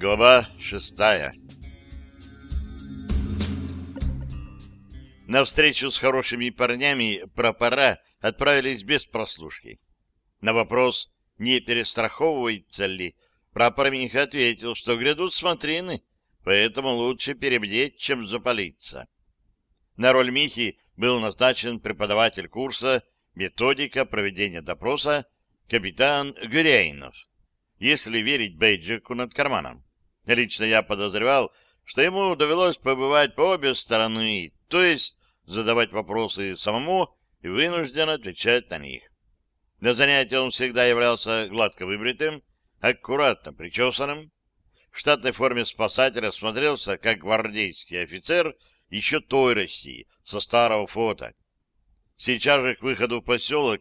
Глава шестая На встречу с хорошими парнями пропора отправились без прослушки. На вопрос, не перестраховывается ли, прапор Миха ответил, что грядут смотрины, поэтому лучше перебдеть, чем запалиться. На роль Михи был назначен преподаватель курса «Методика проведения допроса» капитан Гурейнов если верить бейджику над карманом. Лично я подозревал, что ему довелось побывать по обе стороны, то есть задавать вопросы самому и вынужден отвечать на них. На занятии он всегда являлся гладко выбритым, аккуратно причесанным. В штатной форме спасателя смотрелся, как гвардейский офицер еще той России, со старого фото. Сейчас же к выходу в поселок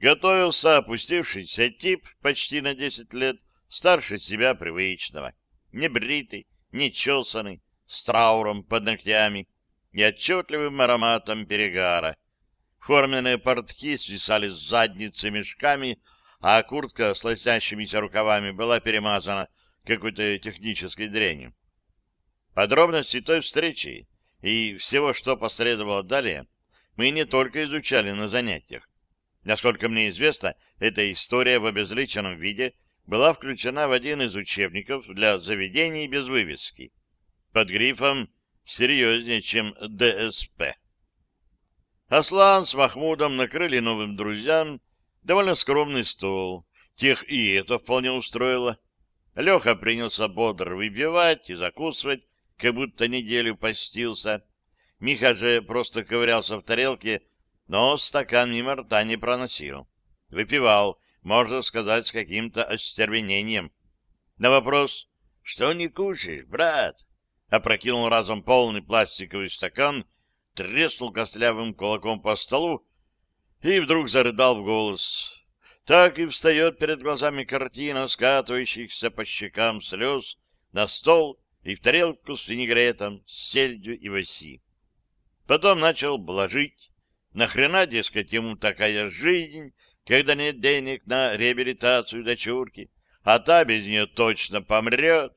готовился опустившийся тип почти на десять лет, старше себя привычного, небритый, нечесанный, с трауром под ногтями и отчетливым ароматом перегара. Форменные портки свисали с задницы мешками, а куртка с лоснящимися рукавами была перемазана какой-то технической дрянью. Подробности той встречи и всего, что последовало далее, мы не только изучали на занятиях, Насколько мне известно, эта история в обезличенном виде была включена в один из учебников для заведений без вывески под грифом «серьезнее, чем ДСП». Аслан с Махмудом накрыли новым друзьям довольно скромный стол. Тех и это вполне устроило. Леха принялся бодро выпивать и закусывать, как будто неделю постился. Миха же просто ковырялся в тарелке, но стакан мимо рта не проносил. Выпивал, можно сказать, с каким-то остервенением. На вопрос «Что не кушаешь, брат?» опрокинул разом полный пластиковый стакан, треснул костлявым кулаком по столу и вдруг зарыдал в голос. Так и встает перед глазами картина скатывающихся по щекам слез на стол и в тарелку с винегретом, с сельдью и васи. Потом начал блажить, Нахрена, дескать, ему такая жизнь, когда нет денег на реабилитацию дочурки, а та без нее точно помрет?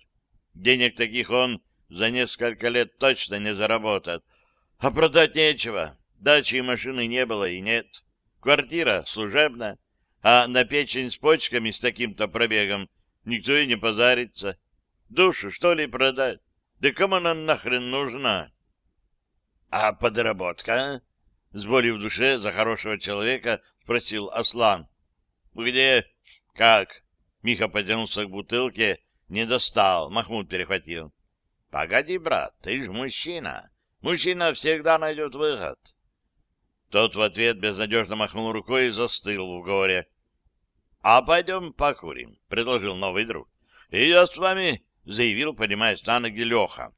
Денег таких он за несколько лет точно не заработает. А продать нечего. Дачи и машины не было и нет. Квартира служебная, а на печень с почками с таким-то пробегом никто и не позарится. Душу, что ли, продать? Да кому она нахрен нужна? А подработка? С болью в душе за хорошего человека спросил Аслан. «Где? Как?» Миха потянулся к бутылке, не достал, Махмуд перехватил. «Погоди, брат, ты ж мужчина. Мужчина всегда найдет выход». Тот в ответ безнадежно махнул рукой и застыл в горе. «А пойдем покурим», — предложил новый друг. «И я с вами», — заявил, поднимаясь на ноги Леха.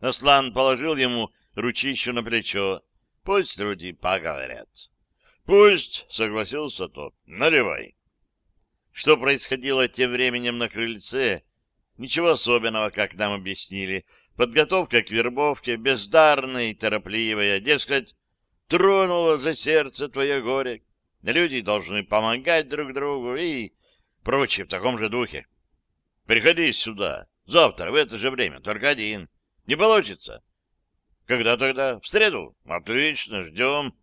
Аслан положил ему ручищу на плечо, Пусть люди поговорят. Пусть, согласился тот. Наливай. Что происходило тем временем на крыльце? Ничего особенного, как нам объяснили. Подготовка к вербовке, бездарная и торопливая, дескать, тронула за сердце твое горе. Люди должны помогать друг другу и прочее в таком же духе. Приходи сюда, завтра в это же время, только один. Не получится? Когда тогда? В среду? Отлично, ждем.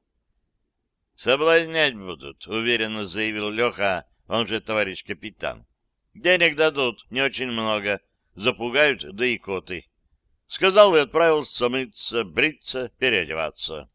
Соблазнять будут, уверенно заявил Леха, он же товарищ капитан. Денег дадут, не очень много. Запугают, да и коты. Сказал и отправился мыться, бриться, переодеваться.